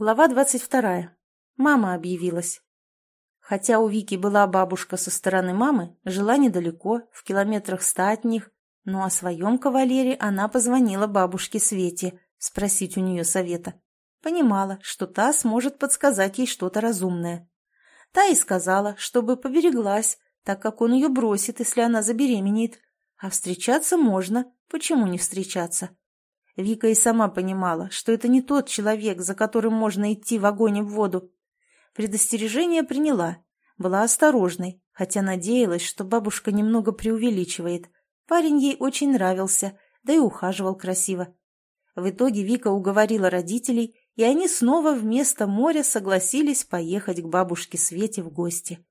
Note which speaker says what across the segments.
Speaker 1: Глава двадцать вторая. Мама объявилась. Хотя у Вики была бабушка со стороны мамы, жила недалеко, в километрах ста от них, но о своем кавалере она позвонила бабушке Свете спросить у нее совета. Понимала, что та сможет подсказать ей что-то разумное. Та и сказала, чтобы побереглась, так как он ее бросит, если она забеременеет. А встречаться можно, почему не встречаться? Вика и сама понимала, что это не тот человек, за которым можно идти в огонь и в воду. Предостережение приняла, была осторожной, хотя надеялась, что бабушка немного преувеличивает. Парень ей очень нравился, да и ухаживал красиво. В итоге Вика уговорила родителей, и они снова вместо моря согласились поехать к бабушке Свете в гости.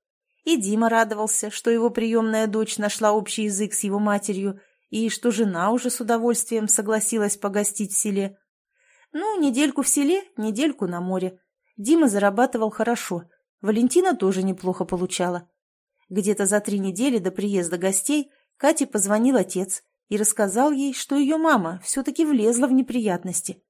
Speaker 1: И Дима радовался, что его приемная дочь нашла общий язык с его матерью и что жена уже с удовольствием согласилась погостить в селе. Ну, недельку в селе, недельку на море. Дима зарабатывал хорошо, Валентина тоже неплохо получала. Где-то за три недели до приезда гостей Кате позвонил отец и рассказал ей, что ее мама все-таки влезла в неприятности.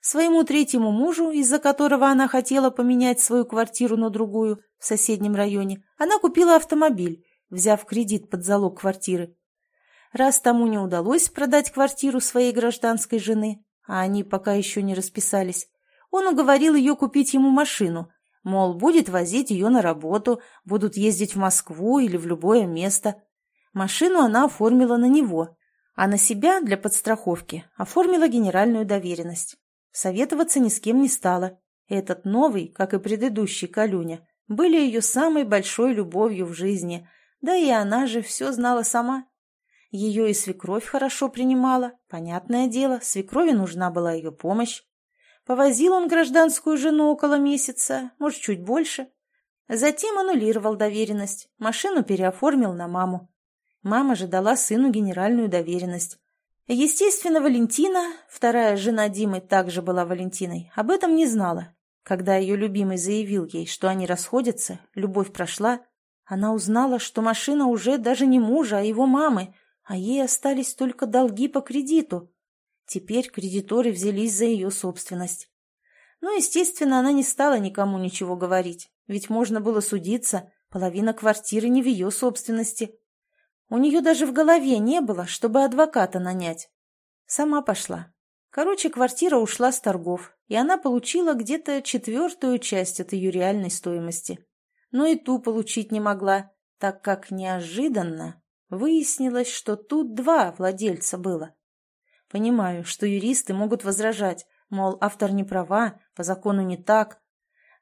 Speaker 1: Своему третьему мужу, из-за которого она хотела поменять свою квартиру на другую в соседнем районе, она купила автомобиль, взяв кредит под залог квартиры. Раз тому не удалось продать квартиру своей гражданской жены, а они пока еще не расписались, он уговорил ее купить ему машину, мол, будет возить ее на работу, будут ездить в Москву или в любое место. Машину она оформила на него, а на себя для подстраховки оформила генеральную доверенность. Советоваться ни с кем не стала. Этот новый, как и предыдущий Калюня, были ее самой большой любовью в жизни, да и она же все знала сама. Ее и свекровь хорошо принимала. Понятное дело, свекрови нужна была ее помощь. Повозил он гражданскую жену около месяца, может, чуть больше. Затем аннулировал доверенность, машину переоформил на маму. Мама же дала сыну генеральную доверенность. Естественно, Валентина, вторая жена Димы также была Валентиной, об этом не знала. Когда ее любимый заявил ей, что они расходятся, любовь прошла, она узнала, что машина уже даже не мужа, а его мамы, а ей остались только долги по кредиту. Теперь кредиторы взялись за ее собственность. Ну, естественно, она не стала никому ничего говорить, ведь можно было судиться, половина квартиры не в ее собственности. У нее даже в голове не было, чтобы адвоката нанять. Сама пошла. Короче, квартира ушла с торгов, и она получила где-то четвертую часть от ее реальной стоимости. Но и ту получить не могла, так как неожиданно Выяснилось, что тут два владельца было. Понимаю, что юристы могут возражать, мол, автор не права, по закону не так.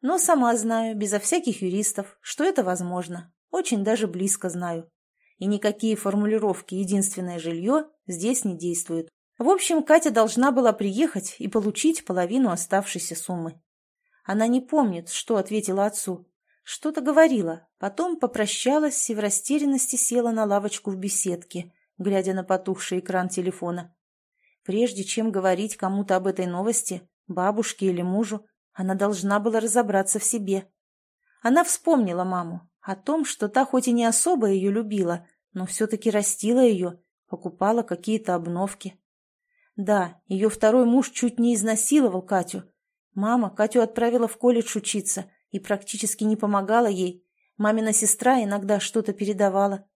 Speaker 1: Но сама знаю, безо всяких юристов, что это возможно. Очень даже близко знаю. И никакие формулировки «единственное жилье» здесь не действуют. В общем, Катя должна была приехать и получить половину оставшейся суммы. Она не помнит, что ответила отцу, что-то говорила, потом попрощалась и в растерянности села на лавочку в беседке, глядя на потухший экран телефона. Прежде чем говорить кому-то об этой новости, бабушке или мужу, она должна была разобраться в себе. Она вспомнила маму, о том, что та хоть и не особо ее любила, но все-таки растила ее, покупала какие-то обновки. Да, ее второй муж чуть не изнасиловал Катю. Мама Катю отправила в колледж учиться – и практически не помогала ей. Мамина сестра иногда что-то передавала.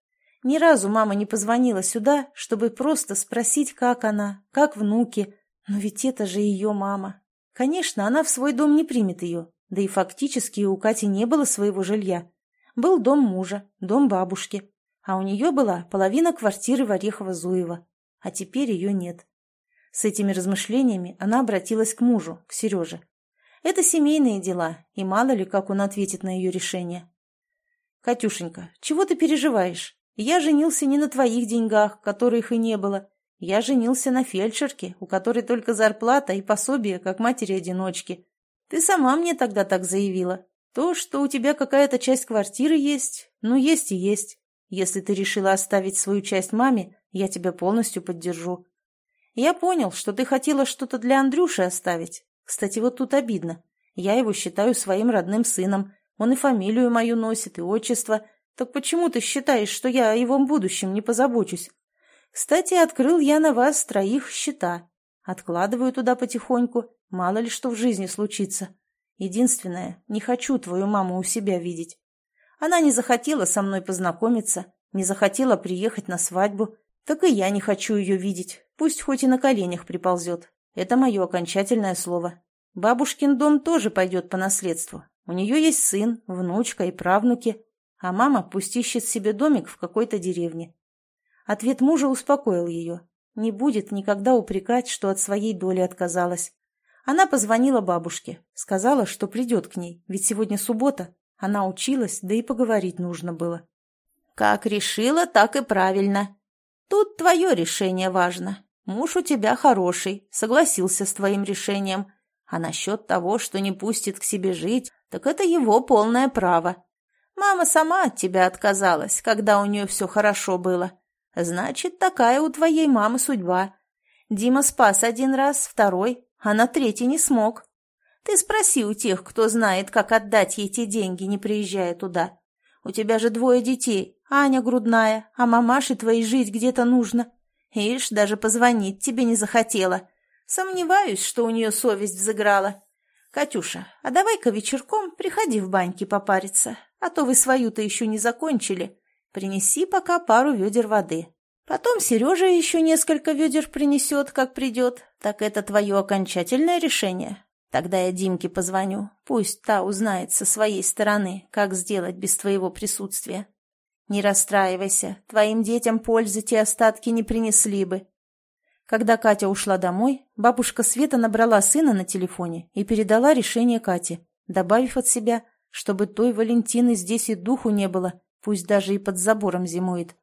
Speaker 1: Ни разу мама не позвонила сюда, чтобы просто спросить, как она, как внуки. Но ведь это же ее мама. Конечно, она в свой дом не примет ее. Да и фактически у Кати не было своего жилья. Был дом мужа, дом бабушки. А у нее была половина квартиры в Орехово-Зуево. А теперь ее нет. С этими размышлениями она обратилась к мужу, к Сереже. Это семейные дела, и мало ли, как он ответит на ее решение. «Катюшенька, чего ты переживаешь? Я женился не на твоих деньгах, которых и не было. Я женился на фельдшерке, у которой только зарплата и пособие, как матери-одиночки. Ты сама мне тогда так заявила. То, что у тебя какая-то часть квартиры есть, ну, есть и есть. Если ты решила оставить свою часть маме, я тебя полностью поддержу. Я понял, что ты хотела что-то для Андрюши оставить, кстати, вот тут обидно. Я его считаю своим родным сыном. Он и фамилию мою носит, и отчество. Так почему ты считаешь, что я о его будущем не позабочусь? Кстати, открыл я на вас троих счета. Откладываю туда потихоньку. Мало ли что в жизни случится. Единственное, не хочу твою маму у себя видеть. Она не захотела со мной познакомиться, не захотела приехать на свадьбу, так и я не хочу ее видеть, пусть хоть и на коленях приползет. Это мое окончательное слово. Бабушкин дом тоже пойдет по наследству. У нее есть сын, внучка и правнуки, а мама пусть ищет себе домик в какой-то деревне. Ответ мужа успокоил ее. Не будет никогда упрекать, что от своей доли отказалась. Она позвонила бабушке, сказала, что придет к ней, ведь сегодня суббота. Она училась, да и поговорить нужно было. «Как решила, так и правильно. Тут твое решение важно. Муж у тебя хороший, согласился с твоим решением. А насчет того, что не пустит к себе жить, так это его полное право. Мама сама от тебя отказалась, когда у нее все хорошо было. Значит, такая у твоей мамы судьба. Дима спас один раз, второй, а на третий не смог. Ты спроси у тех, кто знает, как отдать ей те деньги, не приезжая туда. У тебя же двое детей, Аня грудная, а мамаше твоей жить где-то нужно. Ишь, даже позвонить тебе не захотела. Сомневаюсь, что у нее совесть взыграла. Катюша, а давай-ка вечерком приходи в баньке попариться, а то вы свою-то еще не закончили. Принеси пока пару ведер воды. Потом Сережа еще несколько ведер принесет, как придет. Так это твое окончательное решение? Тогда я Димке позвоню. Пусть та узнает со своей стороны, как сделать без твоего присутствия. Не расстраивайся, твоим детям пользы те остатки не принесли бы. Когда Катя ушла домой, бабушка Света набрала сына на телефоне и передала решение Кате, добавив от себя, чтобы той Валентины здесь и духу не было, пусть даже и под забором зимует.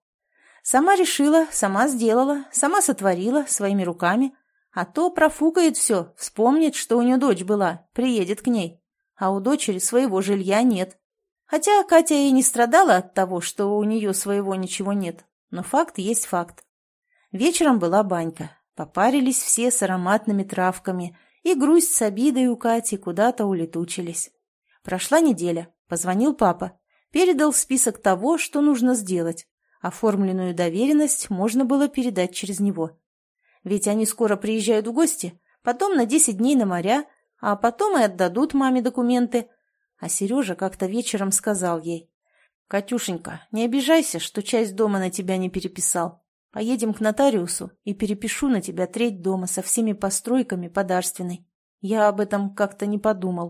Speaker 1: Сама решила, сама сделала, сама сотворила своими руками, а то профукает все, вспомнит, что у нее дочь была, приедет к ней, а у дочери своего жилья нет. Хотя Катя и не страдала от того, что у нее своего ничего нет, но факт есть факт. Вечером была банька. Попарились все с ароматными травками, и грусть с обидой у Кати куда-то улетучились. Прошла неделя. Позвонил папа. Передал список того, что нужно сделать. Оформленную доверенность можно было передать через него. Ведь они скоро приезжают в гости, потом на 10 дней на моря, а потом и отдадут маме документы. А Сережа как-то вечером сказал ей, «Катюшенька, не обижайся, что часть дома на тебя не переписал. Поедем к нотариусу и перепишу на тебя треть дома со всеми постройками подарственной. Я об этом как-то не подумал.